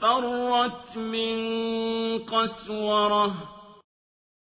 فَرَّتْ مِن قَسْوَرَةٍ